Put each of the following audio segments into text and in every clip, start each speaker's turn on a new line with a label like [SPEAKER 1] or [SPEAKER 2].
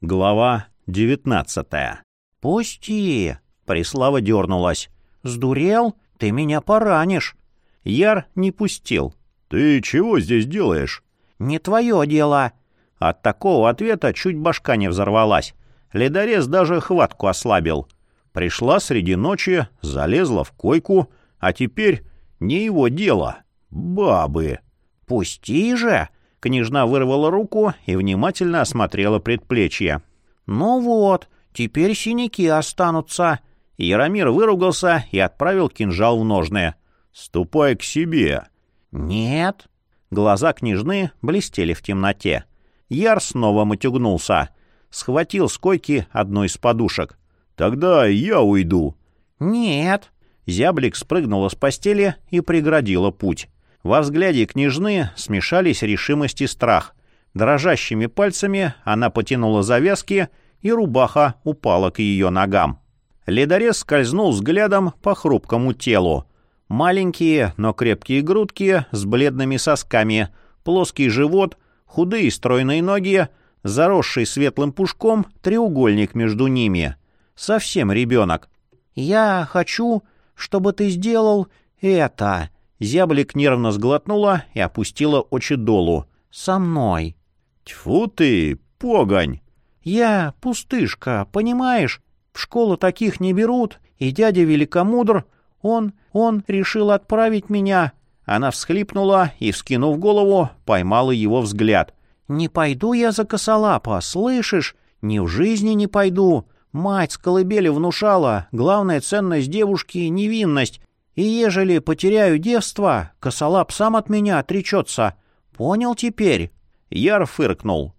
[SPEAKER 1] Глава девятнадцатая.
[SPEAKER 2] «Пусти!» — Преслава дернулась. «Сдурел? Ты меня поранишь!»
[SPEAKER 1] Яр не пустил. «Ты чего здесь делаешь?»
[SPEAKER 2] «Не твое дело!»
[SPEAKER 1] От такого ответа чуть башка не взорвалась. Ледорез даже хватку ослабил. Пришла среди ночи, залезла в койку, а теперь не его дело. Бабы.
[SPEAKER 2] «Пусти же!»
[SPEAKER 1] Княжна вырвала руку и внимательно осмотрела предплечье.
[SPEAKER 2] «Ну вот, теперь синяки останутся».
[SPEAKER 1] Яромир выругался и отправил кинжал в ножны. «Ступай к себе».
[SPEAKER 2] «Нет».
[SPEAKER 1] Глаза княжны блестели в темноте. Яр снова матюгнулся. Схватил с койки одну из подушек. «Тогда я уйду».
[SPEAKER 2] «Нет».
[SPEAKER 1] Зяблик спрыгнула с постели и преградила путь. Во взгляде княжны смешались решимость и страх. Дрожащими пальцами она потянула завязки, и рубаха упала к ее ногам. Ледорез скользнул взглядом по хрупкому телу. Маленькие, но крепкие грудки с бледными сосками, плоский живот, худые стройные ноги, заросший светлым пушком треугольник между ними. Совсем ребенок.
[SPEAKER 2] «Я хочу, чтобы ты сделал это»,
[SPEAKER 1] Зяблик нервно сглотнула и опустила очи долу.
[SPEAKER 2] «Со мной».
[SPEAKER 1] «Тьфу ты, погонь!»
[SPEAKER 2] «Я пустышка, понимаешь? В школу таких не берут, и дядя Великомудр, он, он решил отправить меня».
[SPEAKER 1] Она всхлипнула и, вскинув голову, поймала его взгляд.
[SPEAKER 2] «Не пойду я за косолапа, слышишь? Ни в жизни не пойду. Мать с колыбели внушала, главная ценность девушки — невинность, и ежели потеряю девство, косолап сам от меня отречется. Понял теперь?»
[SPEAKER 1] Яр фыркнул.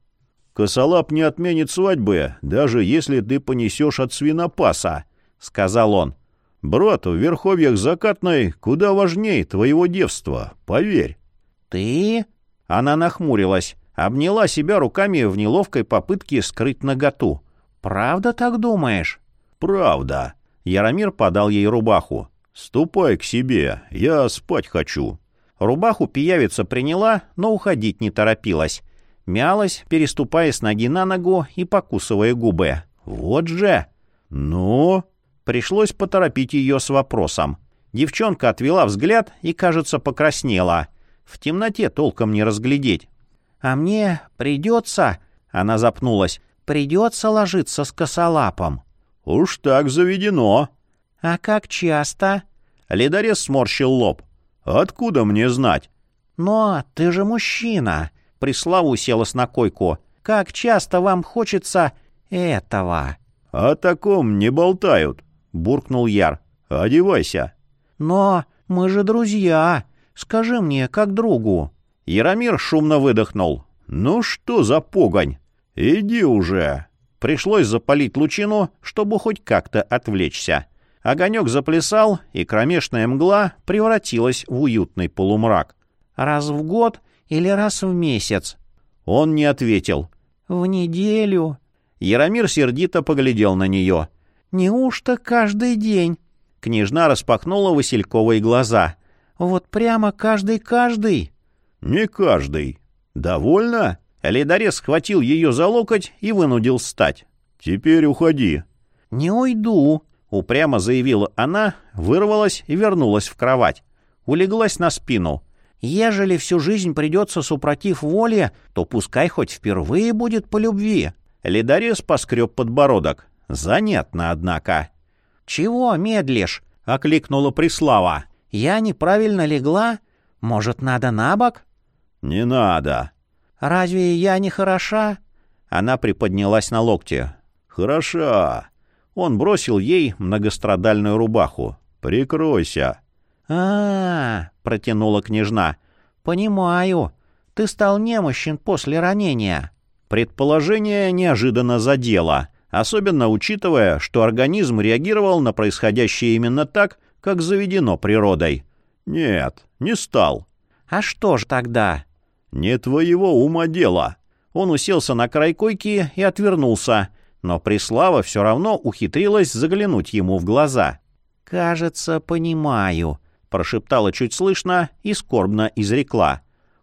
[SPEAKER 1] «Косолап не отменит свадьбы, даже если ты понесешь от свинопаса», — сказал он. «Брат, в верховьях закатной куда важнее твоего девства, поверь».
[SPEAKER 2] «Ты?»
[SPEAKER 1] Она нахмурилась, обняла себя руками в неловкой попытке скрыть наготу.
[SPEAKER 2] «Правда так думаешь?»
[SPEAKER 1] «Правда». Яромир подал ей рубаху. «Ступай к себе, я спать хочу».
[SPEAKER 2] Рубаху пиявица приняла, но уходить не торопилась. Мялась, переступая с ноги на ногу и покусывая губы. «Вот же!»
[SPEAKER 1] «Ну?»
[SPEAKER 2] Пришлось поторопить ее с вопросом. Девчонка отвела взгляд и, кажется, покраснела. В темноте толком не разглядеть. «А мне придется...» — она запнулась. «Придется ложиться с косолапом».
[SPEAKER 1] «Уж так заведено».
[SPEAKER 2] «А как часто?»
[SPEAKER 1] Ледорез сморщил лоб. «Откуда мне знать?»
[SPEAKER 2] «Но ты же мужчина!» Прислава уселась на койку. «Как часто вам хочется этого?»
[SPEAKER 1] «О таком не болтают», — буркнул Яр. «Одевайся».
[SPEAKER 2] «Но мы же друзья. Скажи мне, как другу».
[SPEAKER 1] Яромир шумно выдохнул. «Ну что за погонь? Иди уже!» Пришлось запалить лучину, чтобы хоть как-то отвлечься. Огонек заплясал, и кромешная мгла превратилась в уютный полумрак.
[SPEAKER 2] «Раз в год или раз в месяц?»
[SPEAKER 1] Он не ответил.
[SPEAKER 2] «В неделю?»
[SPEAKER 1] Яромир сердито поглядел на нее.
[SPEAKER 2] «Неужто каждый день?»
[SPEAKER 1] Княжна распахнула васильковые глаза.
[SPEAKER 2] «Вот прямо каждый-каждый?»
[SPEAKER 1] «Не каждый. Довольно?» Ледорез схватил ее за локоть и вынудил встать. «Теперь уходи».
[SPEAKER 2] «Не уйду», —
[SPEAKER 1] упрямо заявила она, вырвалась и вернулась в кровать. Улеглась на спину.
[SPEAKER 2] «Ежели всю жизнь придется супротив воли, то пускай хоть впервые будет по любви».
[SPEAKER 1] Ледорез поскреб подбородок. Занятно, однако.
[SPEAKER 2] «Чего медлишь?»
[SPEAKER 1] — окликнула Преслава.
[SPEAKER 2] «Я неправильно легла? Может, надо на бок?»
[SPEAKER 1] «Не надо».
[SPEAKER 2] «Разве я не хороша?»
[SPEAKER 1] Она приподнялась на локте. «Хороша. Он бросил ей многострадальную рубаху. «Прикройся!»
[SPEAKER 2] а, протянула княжна. «Понимаю. Ты стал немощен после ранения».
[SPEAKER 1] Предположение неожиданно задело, особенно учитывая, что организм реагировал на происходящее именно так, как заведено природой. «Нет, не стал».
[SPEAKER 2] «А что ж тогда?»
[SPEAKER 1] «Не твоего ума дело». Он уселся на край койки и отвернулся, но Преслава все равно ухитрилась заглянуть ему в глаза.
[SPEAKER 2] «Кажется, понимаю», — прошептала чуть слышно и скорбно изрекла.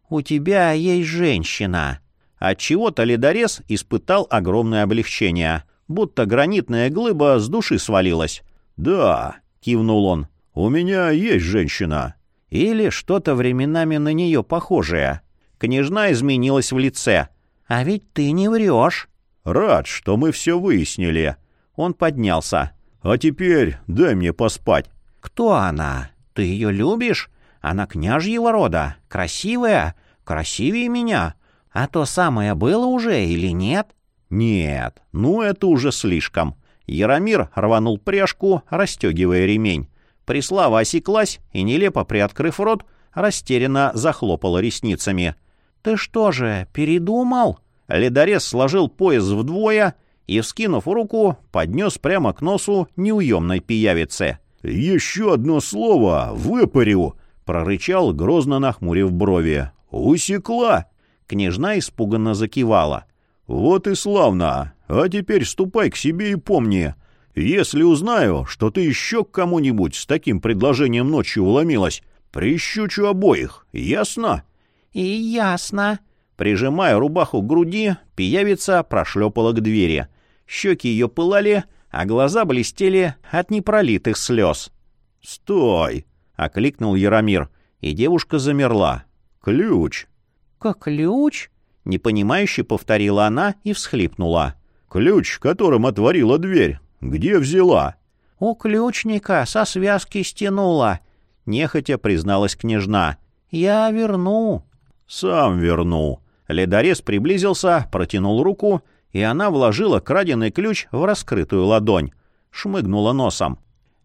[SPEAKER 2] «У тебя есть женщина».
[SPEAKER 1] Отчего-то ледорез испытал огромное облегчение, будто гранитная глыба с души свалилась. «Да», — кивнул он, — «у меня есть женщина». Или что-то временами на нее похожее. Княжна изменилась в лице.
[SPEAKER 2] «А ведь ты не врешь».
[SPEAKER 1] «Рад, что мы все выяснили». Он поднялся. «А теперь дай мне поспать».
[SPEAKER 2] «Кто она? Ты ее любишь? Она княжьего рода, красивая, красивее меня. А то самое было уже или нет?»
[SPEAKER 1] «Нет, ну это уже слишком». Яромир рванул пряжку, расстегивая ремень. Прислава осеклась и, нелепо приоткрыв рот, растерянно захлопала ресницами.
[SPEAKER 2] «Ты что же, передумал?»
[SPEAKER 1] Ледорез сложил пояс вдвое и, вскинув руку, поднес прямо к носу неуемной пиявице. «Еще одно слово, выпарю!» — прорычал, грозно нахмурив брови. «Усекла!» Княжна испуганно закивала. «Вот и славно! А теперь ступай к себе и помни, если узнаю, что ты еще к кому-нибудь с таким предложением ночью уломилась, прищучу обоих, ясно?»
[SPEAKER 2] «И ясно».
[SPEAKER 1] Прижимая рубаху к груди, пиявица прошлепала к двери. Щеки ее пылали, а глаза блестели от непролитых слез. «Стой!» — окликнул Яромир, и девушка замерла. «Ключ!»
[SPEAKER 2] «Как ключ?» — непонимающе повторила она и всхлипнула.
[SPEAKER 1] «Ключ, которым отворила дверь. Где взяла?»
[SPEAKER 2] «У ключника со связки стянула», — нехотя призналась княжна. «Я верну».
[SPEAKER 1] «Сам верну». Ледорез приблизился, протянул руку, и она вложила краденый ключ в раскрытую ладонь. Шмыгнула носом.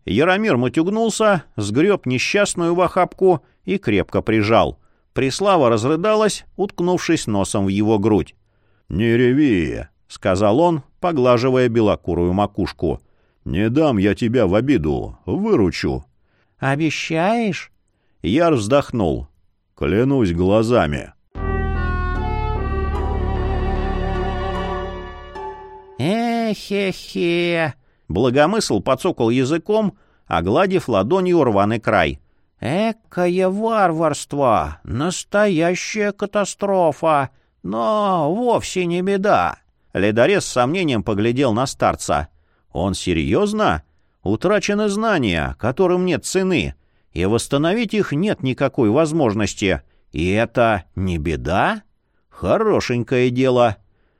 [SPEAKER 1] Яромир мутюгнулся, сгреб несчастную в охапку и крепко прижал. Прислава разрыдалась, уткнувшись носом в его грудь. «Не реви», — сказал он, поглаживая белокурую макушку. «Не дам я тебя в обиду, выручу».
[SPEAKER 2] «Обещаешь?»
[SPEAKER 1] Яр вздохнул. «Клянусь глазами».
[SPEAKER 2] «Эхе-хе!»
[SPEAKER 1] Благомысл подсокал языком, огладив ладонью рваный край.
[SPEAKER 2] «Экое варварство! Настоящая катастрофа! Но вовсе не беда!»
[SPEAKER 1] Ледорез с сомнением поглядел на старца. «Он серьезно? Утрачены знания, которым нет цены, и восстановить их нет никакой возможности. И это не беда? Хорошенькое дело».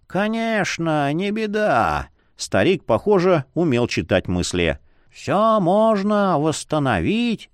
[SPEAKER 2] «Конечно, не беда!»
[SPEAKER 1] Старик, похоже, умел читать мысли.
[SPEAKER 2] «Все можно восстановить».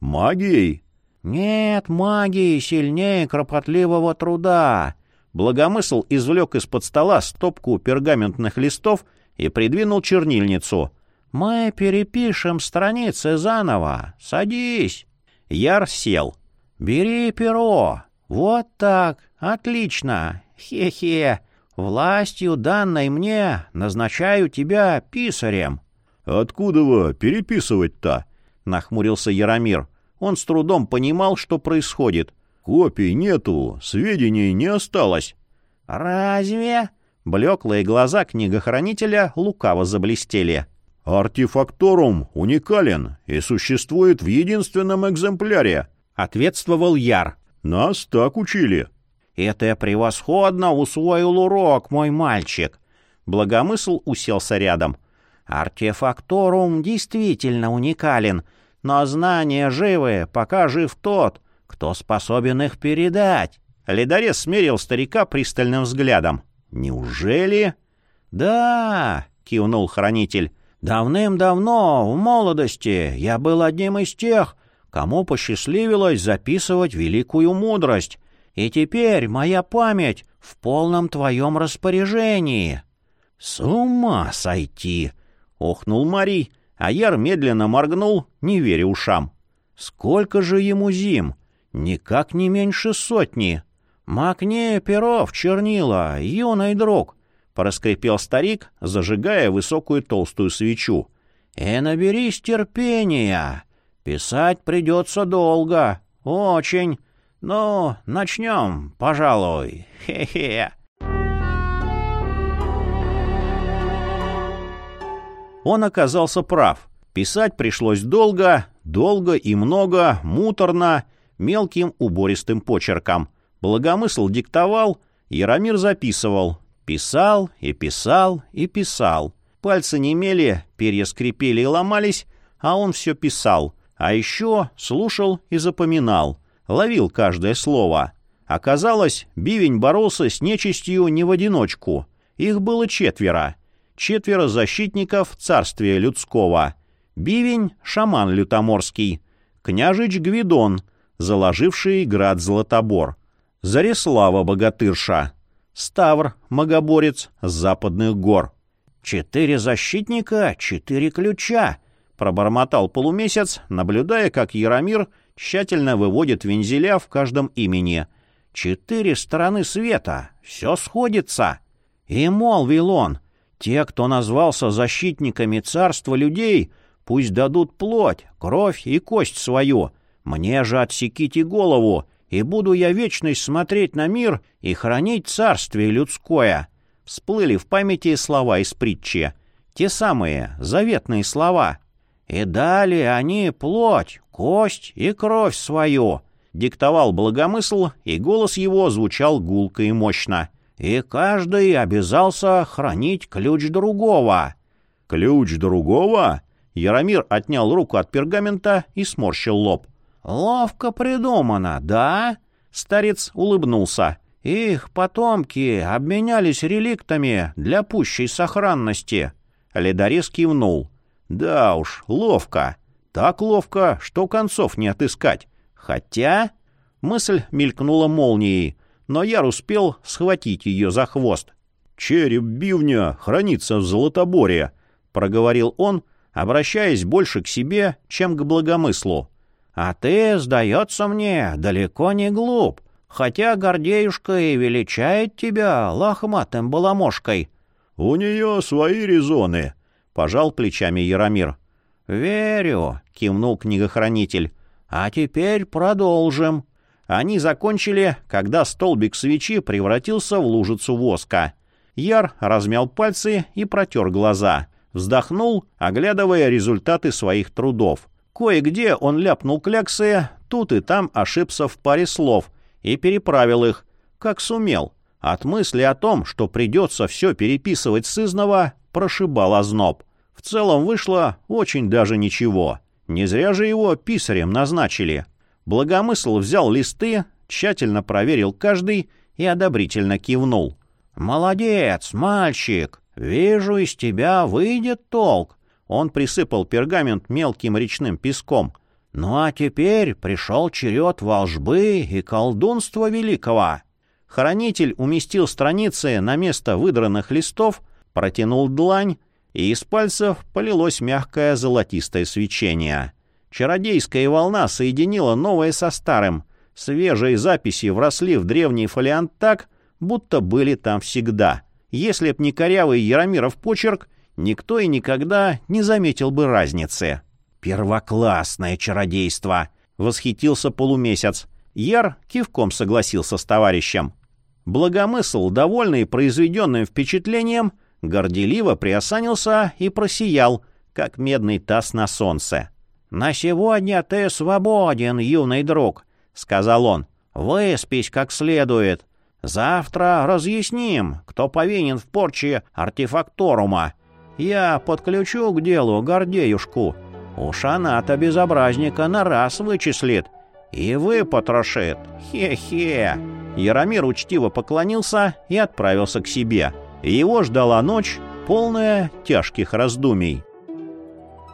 [SPEAKER 1] «Магией?»
[SPEAKER 2] «Нет магии сильнее кропотливого труда.
[SPEAKER 1] Благомысл извлек из-под стола стопку пергаментных листов и придвинул чернильницу.
[SPEAKER 2] «Мы перепишем страницы заново. Садись».
[SPEAKER 1] Яр сел.
[SPEAKER 2] «Бери перо. Вот так. Отлично. Хе-хе. Властью, данной мне, назначаю тебя писарем».
[SPEAKER 1] «Откуда вы переписывать-то?» — нахмурился Яромир. Он с трудом понимал, что происходит. Копий нету, сведений не осталось.
[SPEAKER 2] Разве?
[SPEAKER 1] Блеклые глаза книгохранителя лукаво заблестели. «Артефакторум уникален и существует в единственном экземпляре», — ответствовал Яр. «Нас так учили».
[SPEAKER 2] «Это я превосходно усвоил урок, мой мальчик».
[SPEAKER 1] Благомысл уселся рядом.
[SPEAKER 2] «Артефакторум действительно уникален, но знания живы, пока жив тот, кто способен их передать?
[SPEAKER 1] Ледорез смерил старика пристальным взглядом. «Неужели?»
[SPEAKER 2] «Да», — кивнул хранитель. «Давным-давно, в молодости, я был одним из тех, кому посчастливилось записывать великую мудрость, и теперь моя память в полном твоем распоряжении».
[SPEAKER 1] «С ума сойти!» — охнул Марий, а Яр медленно моргнул, не веря ушам. «Сколько же ему зим? Никак не меньше сотни.
[SPEAKER 2] Макни перо в чернила, юный друг, — проскрипел старик, зажигая высокую толстую свечу. И наберись терпения. Писать придется долго, очень. Ну, начнем, пожалуй. Хе-хе.
[SPEAKER 1] Он оказался прав. Писать пришлось долго, долго и много, муторно, мелким убористым почерком. Благомысл диктовал, Яромир записывал. Писал и писал и писал. Пальцы немели, перья скрипели и ломались, а он все писал. А еще слушал и запоминал. Ловил каждое слово. Оказалось, бивень боролся с нечистью не в одиночку. Их было четверо. Четверо защитников царствия людского. Бивень — шаман лютоморский. Княжич Гвидон, заложивший град Златобор. Зареслава богатырша. Ставр, магоборец с западных гор. «Четыре защитника, четыре ключа», — пробормотал полумесяц, наблюдая, как Яромир тщательно выводит вензеля в каждом имени. «Четыре стороны света, все сходится». И молвил он, «Те, кто назвался защитниками царства людей, пусть дадут плоть, кровь и кость свою. Мне же отсеките голову, и буду я вечность смотреть на мир и хранить царствие людское». Всплыли в памяти слова из притчи. Те самые, заветные слова. «И дали они плоть, кость и кровь свою», — диктовал благомысл, и голос его звучал гулко и мощно. «И каждый обязался хранить ключ другого».
[SPEAKER 2] «Ключ другого?» Яромир отнял руку от пергамента и сморщил лоб.
[SPEAKER 1] «Ловко придумано, да?» Старец улыбнулся. «Их потомки обменялись реликтами для пущей сохранности».
[SPEAKER 2] Ледорез кивнул. «Да уж, ловко. Так ловко, что концов не отыскать. Хотя...» Мысль мелькнула молнией, но Яр успел схватить ее за хвост. «Череп бивня хранится в Золотоборе», — проговорил он, обращаясь больше к себе, чем к благомыслу.
[SPEAKER 1] А ты, сдается мне, далеко не глуп, хотя Гордеюшка и величает тебя лохматым баламошкой.
[SPEAKER 2] — У нее свои резоны, — пожал плечами Яромир.
[SPEAKER 1] — Верю, — кивнул книгохранитель. — А теперь продолжим.
[SPEAKER 2] Они закончили, когда столбик свечи превратился в лужицу воска. Яр размял пальцы и протер глаза. Вздохнул, оглядывая результаты своих трудов. Кое-где он ляпнул кляксы, тут и там ошибся в паре слов и переправил их, как сумел. От мысли о том, что придется все переписывать сызного, прошибал озноб. В целом вышло очень даже ничего. Не зря же его писарем назначили. Благомысл взял листы, тщательно проверил каждый и одобрительно кивнул.
[SPEAKER 1] «Молодец, мальчик! Вижу, из тебя выйдет толк. Он присыпал пергамент мелким речным песком. «Ну а теперь пришел черед волжбы и колдунства великого».
[SPEAKER 2] Хранитель уместил страницы на место выдранных листов, протянул длань, и из пальцев полилось мягкое золотистое свечение. Чародейская волна соединила новое со старым. Свежие записи вросли в древний фолиант так, будто были там всегда. Если б не корявый Яромиров почерк, никто и никогда не заметил бы разницы.
[SPEAKER 1] «Первоклассное чародейство!»
[SPEAKER 2] — восхитился полумесяц. Яр кивком согласился с товарищем. Благомысл, довольный произведенным впечатлением, горделиво приосанился и просиял, как медный таз на солнце.
[SPEAKER 1] «На сегодня ты свободен, юный друг», — сказал он. «Выспись как следует. Завтра разъясним, кто повинен в порче артефакторума. Я подключу к делу Гордеюшку. Уж она-то безобразника на раз вычислит. И выпотрошит. Хе-хе.
[SPEAKER 2] Яромир учтиво поклонился и отправился к себе. Его ждала ночь, полная тяжких раздумий.